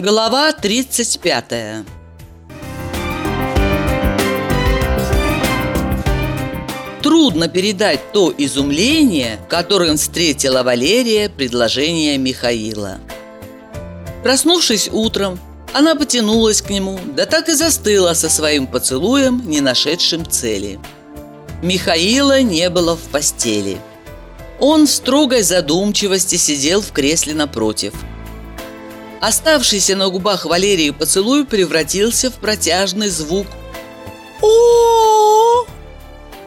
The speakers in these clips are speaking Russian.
Глава 35 Трудно передать то изумление, которым встретила Валерия предложение Михаила. Проснувшись утром, она потянулась к нему, да так и застыла со своим поцелуем, не нашедшим цели. Михаила не было в постели. Он в строгой задумчивости сидел в кресле напротив – Оставшийся на губах Валерии поцелуй превратился в протяжный звук о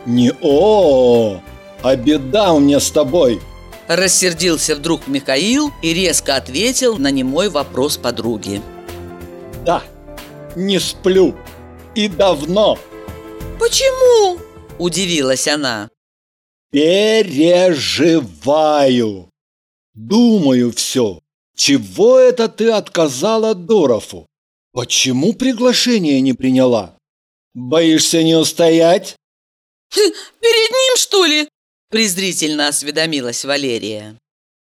Не о, а беда у меня с тобой. Рассердился вдруг Михаил и резко ответил на немой вопрос подруги. Да, не сплю. И давно. Почему? Удивилась она. Переживаю. Думаю все. Чего это ты отказала Дорофу? Почему приглашение не приняла? Боишься не устоять? Перед ним, что ли? Презрительно осведомилась Валерия.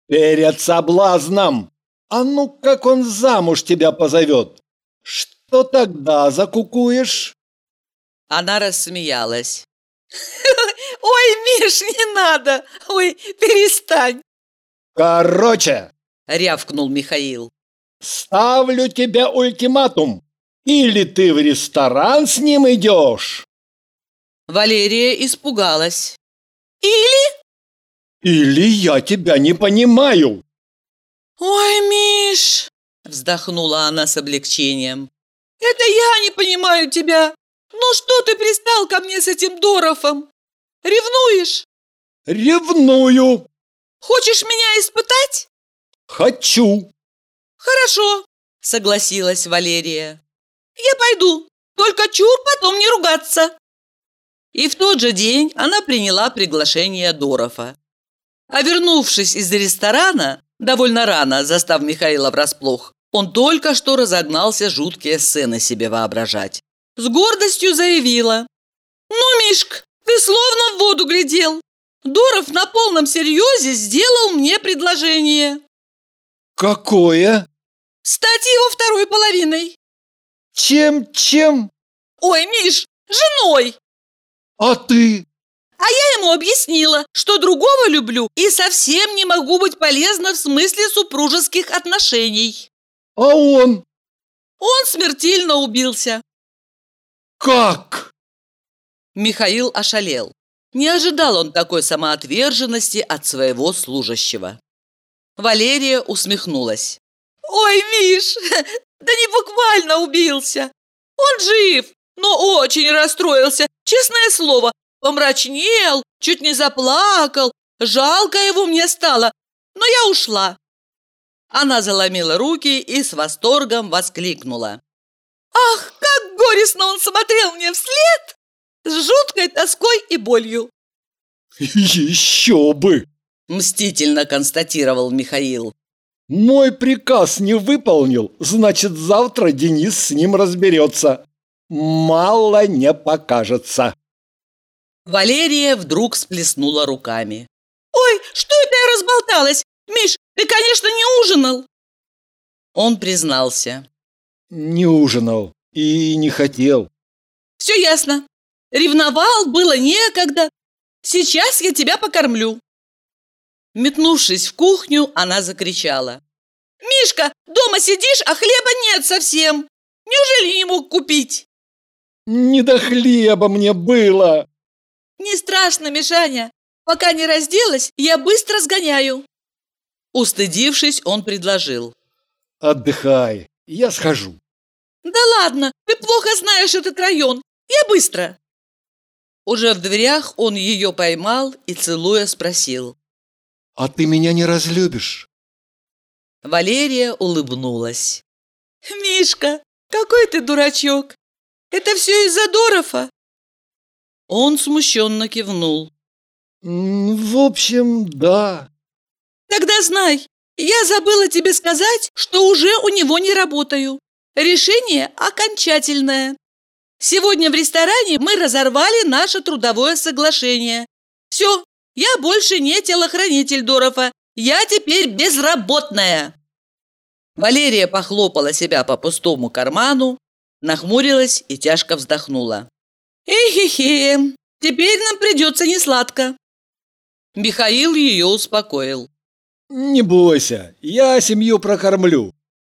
Перед соблазном. А ну, как он замуж тебя позовет? Что тогда закукуешь? Она рассмеялась. Ой, Миш, не надо! Ой, перестань! Короче, – рявкнул Михаил. «Ставлю тебе ультиматум. Или ты в ресторан с ним идешь?» Валерия испугалась. «Или?» «Или я тебя не понимаю!» «Ой, Миш!» – вздохнула она с облегчением. «Это я не понимаю тебя! Ну что ты пристал ко мне с этим Дорофом? Ревнуешь?» «Ревную!» «Хочешь меня испытать?» «Хочу!» «Хорошо!» – согласилась Валерия. «Я пойду, только чур потом не ругаться!» И в тот же день она приняла приглашение Дорова. А вернувшись из ресторана, довольно рано, застав Михаила врасплох, он только что разогнался жуткие сцены себе воображать. С гордостью заявила. «Ну, Мишк, ты словно в воду глядел. Доров на полном серьезе сделал мне предложение». Какое? Стать его второй половиной. Чем, чем? Ой, Миш, женой. А ты? А я ему объяснила, что другого люблю и совсем не могу быть полезна в смысле супружеских отношений. А он? Он смертельно убился. Как? Михаил ошалел. Не ожидал он такой самоотверженности от своего служащего. Валерия усмехнулась. «Ой, Миш, да не буквально убился. Он жив, но очень расстроился, честное слово. Помрачнел, чуть не заплакал. Жалко его мне стало, но я ушла». Она заломила руки и с восторгом воскликнула. «Ах, как горестно он смотрел мне вслед! С жуткой тоской и болью!» «Еще бы!» Мстительно констатировал Михаил. Мой приказ не выполнил, значит, завтра Денис с ним разберется. Мало не покажется. Валерия вдруг сплеснула руками. «Ой, что это я разболталась? Миш, ты, конечно, не ужинал!» Он признался. «Не ужинал и не хотел». «Все ясно. Ревновал, было некогда. Сейчас я тебя покормлю». Метнувшись в кухню, она закричала. «Мишка, дома сидишь, а хлеба нет совсем! Неужели не мог купить?» «Не до хлеба мне было!» «Не страшно, Мишаня! Пока не разделась, я быстро сгоняю!» Устыдившись, он предложил. «Отдыхай, я схожу». «Да ладно, ты плохо знаешь этот район. Я быстро!» Уже в дверях он ее поймал и, целуя, спросил. «А ты меня не разлюбишь?» Валерия улыбнулась. «Мишка, какой ты дурачок! Это все из-за Дорова?» Он смущенно кивнул. «В общем, да». «Тогда знай, я забыла тебе сказать, что уже у него не работаю. Решение окончательное. Сегодня в ресторане мы разорвали наше трудовое соглашение. Все, я больше не телохранитель Дорова. Я теперь безработная. Валерия похлопала себя по пустому карману, нахмурилась и тяжко вздохнула. «Эхе-хе, теперь нам придется несладко». Михаил ее успокоил. Не бойся, я семью прокормлю.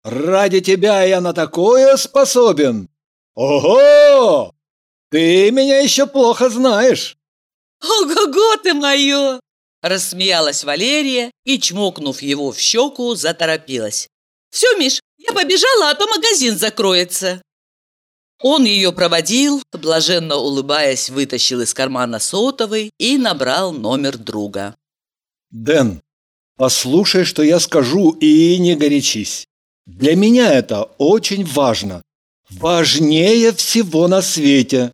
Ради тебя я на такое способен. Ого! Ты меня еще плохо знаешь. Ого-го ты мое! Рассмеялась Валерия и, чмокнув его в щеку, заторопилась. Все, Миш, я побежала, а то магазин закроется. Он ее проводил, блаженно улыбаясь, вытащил из кармана сотовый и набрал номер друга. «Дэн, послушай, что я скажу, и не горячись. Для меня это очень важно. Важнее всего на свете».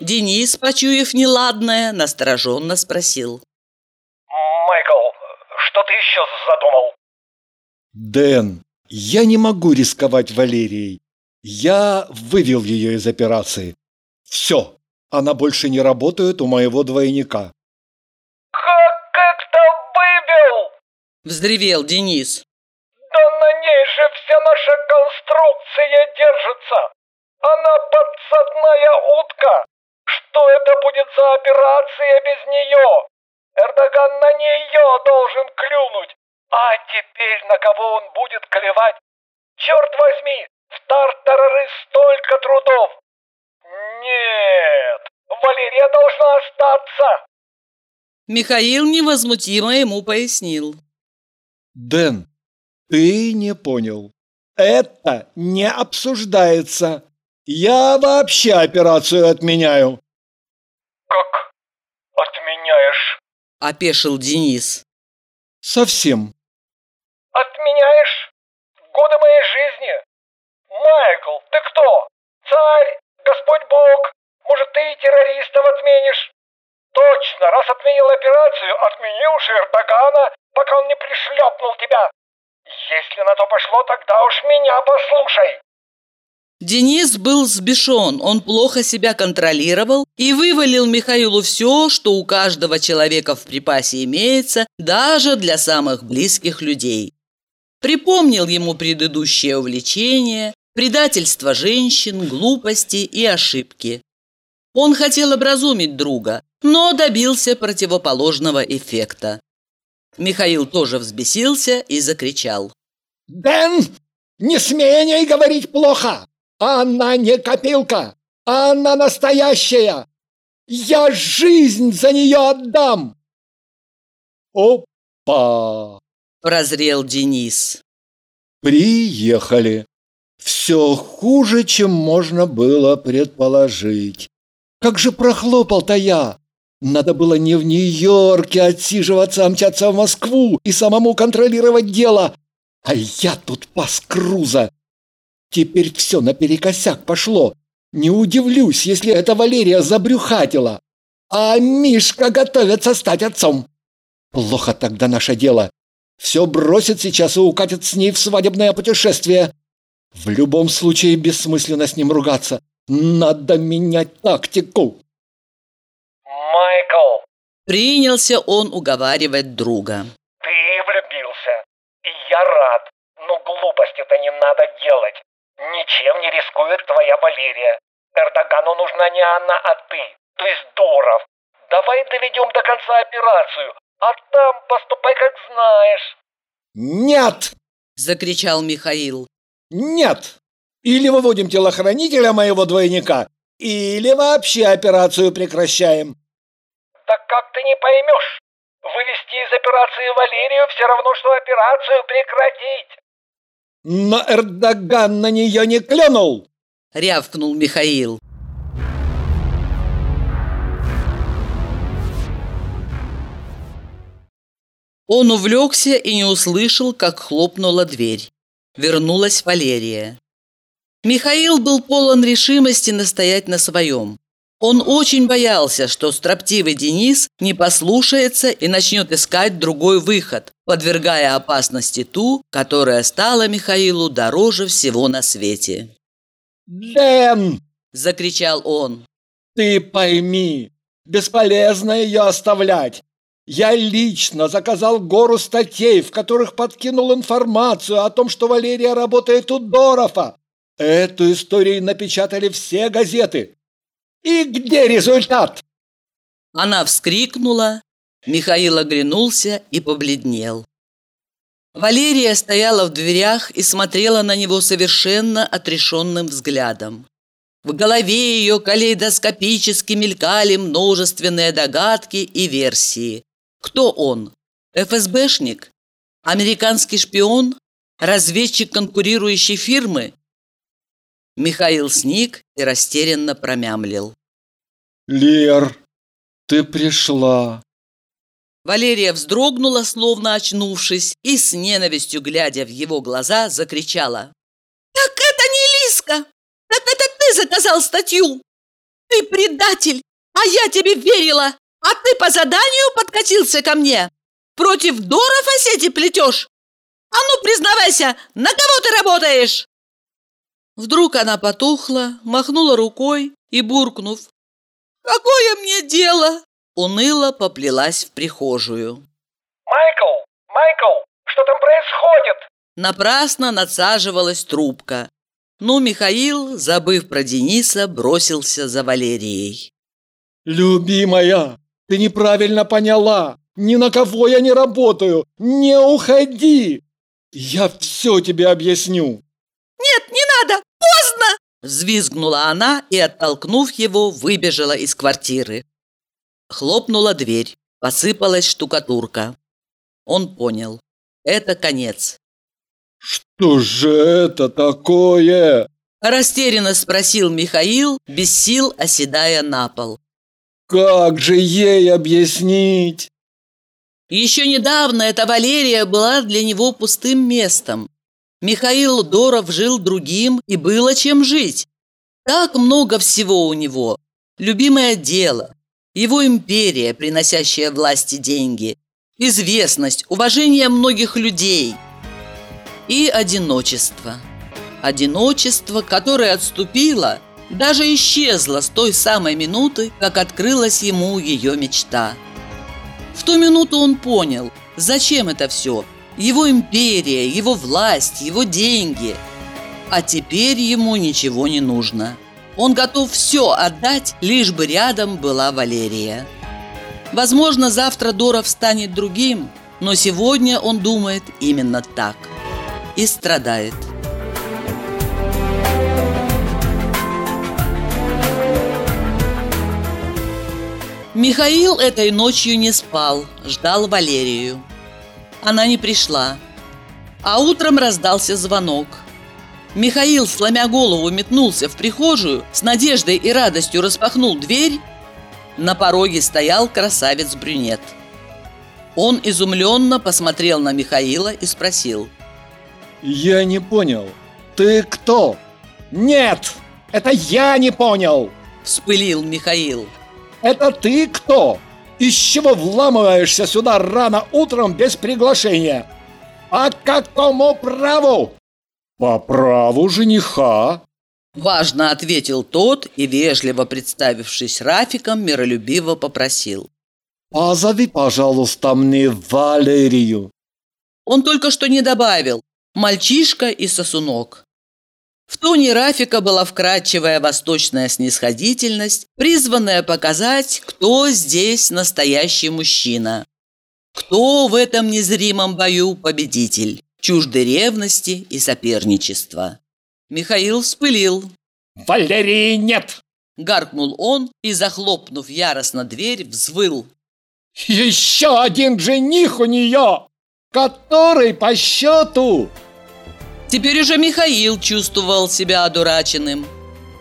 Денис, почуяв неладное, настороженно спросил. «Майкл, что ты еще задумал?» «Дэн, я не могу рисковать Валерией. Я вывел ее из операции. Все, она больше не работает у моего двойника. Как это вывел? Взревел Денис. Да на ней же вся наша конструкция держится. Она подсадная утка. Что это будет за операция без нее? Эрдоган на нее должен клюнуть. А теперь на кого он будет клевать? Черт возьми, в тартарары столько трудов! Нет, Валерия должна остаться!» Михаил невозмутимо ему пояснил. «Дэн, ты не понял. Это не обсуждается. Я вообще операцию отменяю». «Как отменяешь?» – опешил Денис. «Совсем». «Отменяешь? Годы моей жизни, Майкл, ты кто? Царь? Господь Бог? Может, ты и террористов отменишь? Точно, раз отменил операцию, отмени уж Эрдогана, пока он не пришлепнул тебя. Если на то пошло, тогда уж меня послушай. Денис был сбешен, он плохо себя контролировал и вывалил Михаилу все, что у каждого человека в припасе имеется, даже для самых близких людей. Припомнил ему предыдущее увлечение, предательство женщин, глупости и ошибки. Он хотел образумить друга, но добился противоположного эффекта. Михаил тоже взбесился и закричал. «Дэн, не смей о ней говорить плохо! Она не копилка, она настоящая! Я жизнь за нее отдам!» «Опа!» – прозрел Денис. «Приехали!» Все хуже, чем можно было предположить. Как же прохлопал-то я! Надо было не в Нью-Йорке отсиживаться, а мчаться в Москву и самому контролировать дело. А я тут пас Круза. Теперь все наперекосяк пошло. Не удивлюсь, если эта Валерия забрюхатила. А Мишка готовится стать отцом. Плохо тогда наше дело. Все бросит сейчас и укатит с ней в свадебное путешествие. В любом случае бессмысленно с ним ругаться. Надо менять тактику. Майкл! Принялся он уговаривать друга. Ты влюбился. И я рад. Но глупости-то не надо делать. Ничем не рискует твоя Валерия. Эрдогану нужна не она, а ты. То есть Доров. Давай доведем до конца операцию, а там поступай как знаешь. Нет! Закричал Михаил. Нет! Или выводим телохранителя моего двойника, или вообще операцию прекращаем. Так как ты не поймешь? Вывести из операции Валерию все равно, что операцию прекратить. Но Эрдоган на нее не клюнул! Рявкнул Михаил. Он увлекся и не услышал, как хлопнула дверь вернулась Валерия. Михаил был полон решимости настоять на своем. Он очень боялся, что строптивый Денис не послушается и начнет искать другой выход, подвергая опасности ту, которая стала Михаилу дороже всего на свете. «Дэн!» – закричал он. «Ты пойми, бесполезно ее оставлять. Я лично заказал гору статей, в которых подкинул информацию о том, что Валерия работает у Дорова. Эту историю напечатали все газеты. И где результат? Она вскрикнула, Михаил оглянулся и побледнел. Валерия стояла в дверях и смотрела на него совершенно отрешенным взглядом. В голове ее калейдоскопически мелькали множественные догадки и версии. Кто он? ФСБшник? Американский шпион? Разведчик конкурирующей фирмы? Михаил сник и растерянно промямлил. «Лер, ты пришла!» Валерия вздрогнула, словно очнувшись, и с ненавистью, глядя в его глаза, закричала. «Так это не Лиска! Так это ты заказал статью! Ты предатель! А я тебе верила! А ты по заданию подкатился ко мне! Против Дорова сети плетешь? А ну, признавайся, на кого ты работаешь?» Вдруг она потухла, махнула рукой и, буркнув, «Какое мне дело?» уныло поплелась в прихожую. «Майкл! Майкл! Что там происходит?» Напрасно надсаживалась трубка. Но Михаил, забыв про Дениса, бросился за Валерией. «Любимая, ты неправильно поняла. Ни на кого я не работаю. Не уходи. Я все тебе объясню». «Нет, не надо! Поздно!» Взвизгнула она и, оттолкнув его, выбежала из квартиры. Хлопнула дверь, посыпалась штукатурка. Он понял. Это конец. «Что же это такое?» Растерянно спросил Михаил, без сил оседая на пол. «Как же ей объяснить?» Еще недавно эта Валерия была для него пустым местом. Михаил Доров жил другим, и было чем жить. Так много всего у него. Любимое дело, его империя, приносящая власти деньги, известность, уважение многих людей и одиночество. Одиночество, которое отступило, даже исчезло с той самой минуты, как открылась ему ее мечта. В ту минуту он понял, зачем это все – его империя, его власть, его деньги. А теперь ему ничего не нужно. Он готов все отдать, лишь бы рядом была Валерия. Возможно, завтра Доров станет другим, но сегодня он думает именно так. И страдает. Михаил этой ночью не спал, ждал Валерию. Она не пришла. А утром раздался звонок – Михаил, сломя голову, метнулся в прихожую, с надеждой и радостью распахнул дверь. На пороге стоял красавец-брюнет. Он изумленно посмотрел на Михаила и спросил. «Я не понял. Ты кто?» «Нет, это я не понял!» Вспылил Михаил. «Это ты кто? Из чего вламываешься сюда рано утром без приглашения? По какому праву?» «По праву жениха!» Важно ответил тот и, вежливо представившись Рафиком, миролюбиво попросил. «Позови, пожалуйста, мне Валерию!» Он только что не добавил «мальчишка и сосунок». В тоне Рафика была вкрадчивая восточная снисходительность, призванная показать, кто здесь настоящий мужчина. Кто в этом незримом бою победитель чужды ревности и соперничества. Михаил вспылил. «Валерии нет!» Гаркнул он и, захлопнув яростно дверь, взвыл. «Еще один жених у нее, который по счету!» Теперь уже Михаил чувствовал себя одураченным.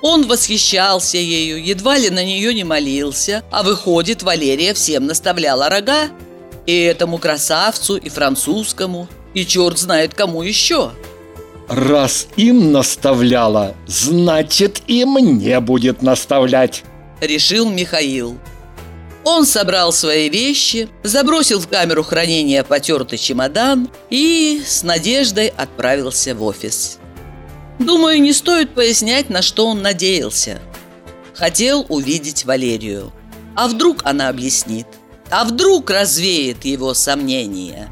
Он восхищался ею, едва ли на нее не молился, а выходит, Валерия всем наставляла рога. И этому красавцу, и французскому, и черт знает кому еще. Раз им наставляла, значит и мне будет наставлять, решил Михаил. Он собрал свои вещи, забросил в камеру хранения потертый чемодан и с надеждой отправился в офис. Думаю, не стоит пояснять, на что он надеялся. Хотел увидеть Валерию. А вдруг она объяснит? А вдруг развеет его сомнения?